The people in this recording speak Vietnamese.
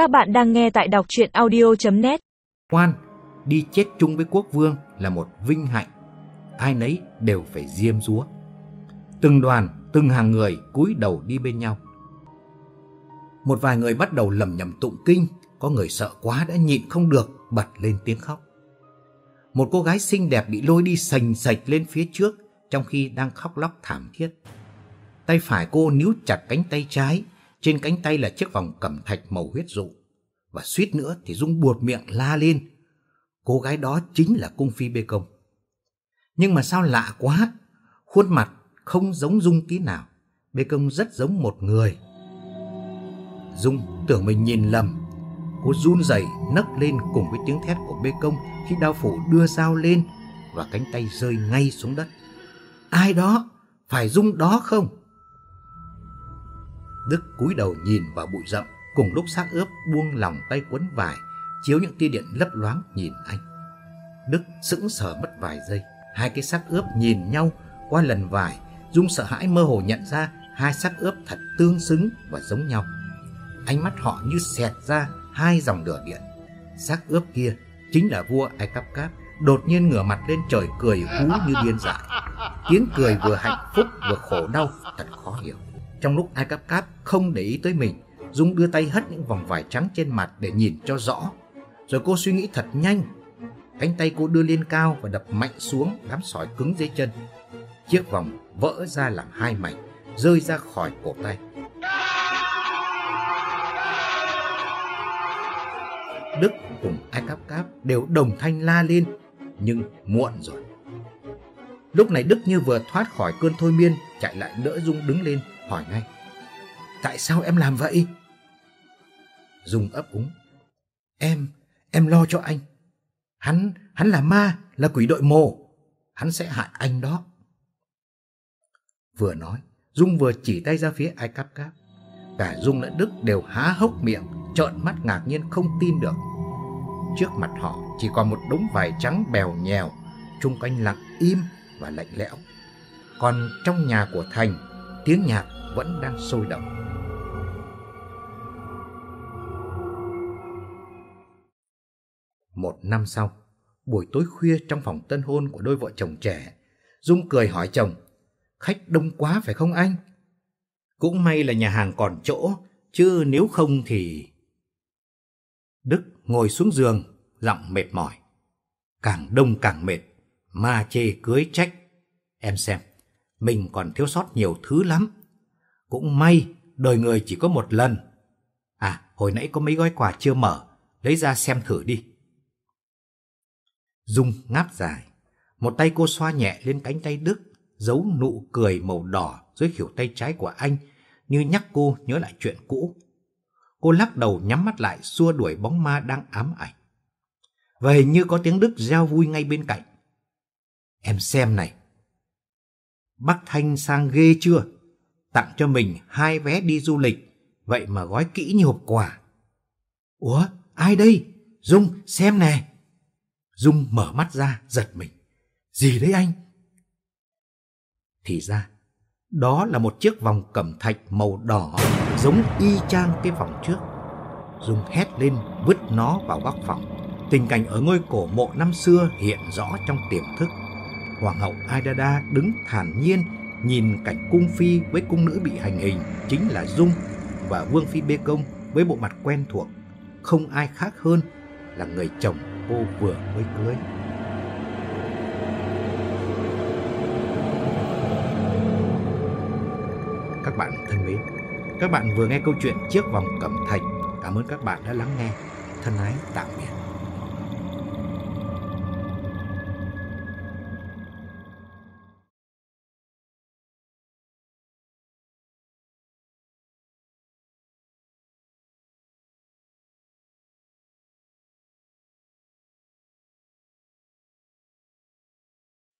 Các bạn đang nghe tại đọc chuyện audio.net Quan, đi chết chung với quốc vương là một vinh hạnh. Ai nấy đều phải diêm dúa. Từng đoàn, từng hàng người cúi đầu đi bên nhau. Một vài người bắt đầu lầm nhầm tụng kinh, có người sợ quá đã nhịn không được, bật lên tiếng khóc. Một cô gái xinh đẹp bị lôi đi sành sạch lên phía trước trong khi đang khóc lóc thảm thiết. Tay phải cô níu chặt cánh tay trái, trên cánh tay là chiếc vòng cẩm thạch màu huyết dụ. Và suýt nữa thì Dung buột miệng la lên. Cô gái đó chính là cung phi bê công. Nhưng mà sao lạ quá, khuôn mặt không giống Dung tí nào. Bê công rất giống một người. Dung tưởng mình nhìn lầm. Cô run rẩy nấc lên cùng với tiếng thét của bê công khi đao phủ đưa dao lên và cánh tay rơi ngay xuống đất. Ai đó? Phải Dung đó không? Đức cúi đầu nhìn vào bụi rậm, cùng lúc xác ướp buông lòng tay quấn vải, chiếu những tia điện lấp loáng nhìn anh. Đức sững sờ mất vài giây, hai cái xác ướp nhìn nhau qua lần vải, Dung sợ hãi mơ hồ nhận ra hai xác ướp thật tương xứng và giống nhau. Ánh mắt họ như xẹt ra hai dòng lửa điện. Xác ướp kia chính là vua Ai Cắp Cáp, đột nhiên ngửa mặt lên trời cười hú như điên dại. Tiếng cười vừa hạnh phúc vừa khổ đau, thật khó hiểu. Trong lúc Ai Cắp Cáp không để ý tới mình, Dung đưa tay hất những vòng vải trắng trên mặt để nhìn cho rõ. Rồi cô suy nghĩ thật nhanh. Cánh tay cô đưa lên cao và đập mạnh xuống đám sỏi cứng dưới chân. Chiếc vòng vỡ ra làm hai mảnh, rơi ra khỏi cổ tay. Đức cùng Ai Cáp Cáp đều đồng thanh la lên, nhưng muộn rồi. Lúc này Đức như vừa thoát khỏi cơn thôi miên, chạy lại đỡ Dung đứng lên, hỏi ngay. Tại sao em làm vậy? Dung ấp úng. Em, em lo cho anh. Hắn, hắn là ma, là quỷ đội mồ. Hắn sẽ hại anh đó. Vừa nói, Dung vừa chỉ tay ra phía Ai cắp Cáp. Cả Dung lẫn Đức đều há hốc miệng, trợn mắt ngạc nhiên không tin được. Trước mặt họ chỉ còn một đống vải trắng bèo nhèo, chung quanh lặng im và lạnh lẽo. Còn trong nhà của Thành, tiếng nhạc vẫn đang sôi động. Một năm sau, buổi tối khuya trong phòng tân hôn của đôi vợ chồng trẻ, Dung cười hỏi chồng, khách đông quá phải không anh? Cũng may là nhà hàng còn chỗ, chứ nếu không thì... Đức ngồi xuống giường, giọng mệt mỏi. Càng đông càng mệt, ma chê cưới trách. Em xem, mình còn thiếu sót nhiều thứ lắm. Cũng may, đời người chỉ có một lần. À, hồi nãy có mấy gói quà chưa mở, lấy ra xem thử đi. Dung ngáp dài, một tay cô xoa nhẹ lên cánh tay Đức, giấu nụ cười màu đỏ dưới khỉu tay trái của anh, như nhắc cô nhớ lại chuyện cũ. Cô lắc đầu nhắm mắt lại xua đuổi bóng ma đang ám ảnh. Và hình như có tiếng Đức reo vui ngay bên cạnh. Em xem này. Bác Thanh sang ghê chưa? Tặng cho mình hai vé đi du lịch, vậy mà gói kỹ như hộp quà. Ủa, ai đây? Dung, xem nè. Dung mở mắt ra, giật mình. Gì đấy anh? Thì ra, đó là một chiếc vòng cẩm thạch màu đỏ giống y chang cái vòng trước. Dung hét lên vứt nó vào góc phòng. Tình cảnh ở ngôi cổ mộ năm xưa hiện rõ trong tiềm thức. Hoàng hậu Aidada đứng thản nhiên nhìn cảnh cung phi với cung nữ bị hành hình chính là Dung và Vương phi Bê Công với bộ mặt quen thuộc, không ai khác hơn là người chồng cô vừa mới cưới. Các bạn thân mến, các bạn vừa nghe câu chuyện Chiếc vòng cẩm thạch. Cảm ơn các bạn đã lắng nghe. Thân ái tạm biệt.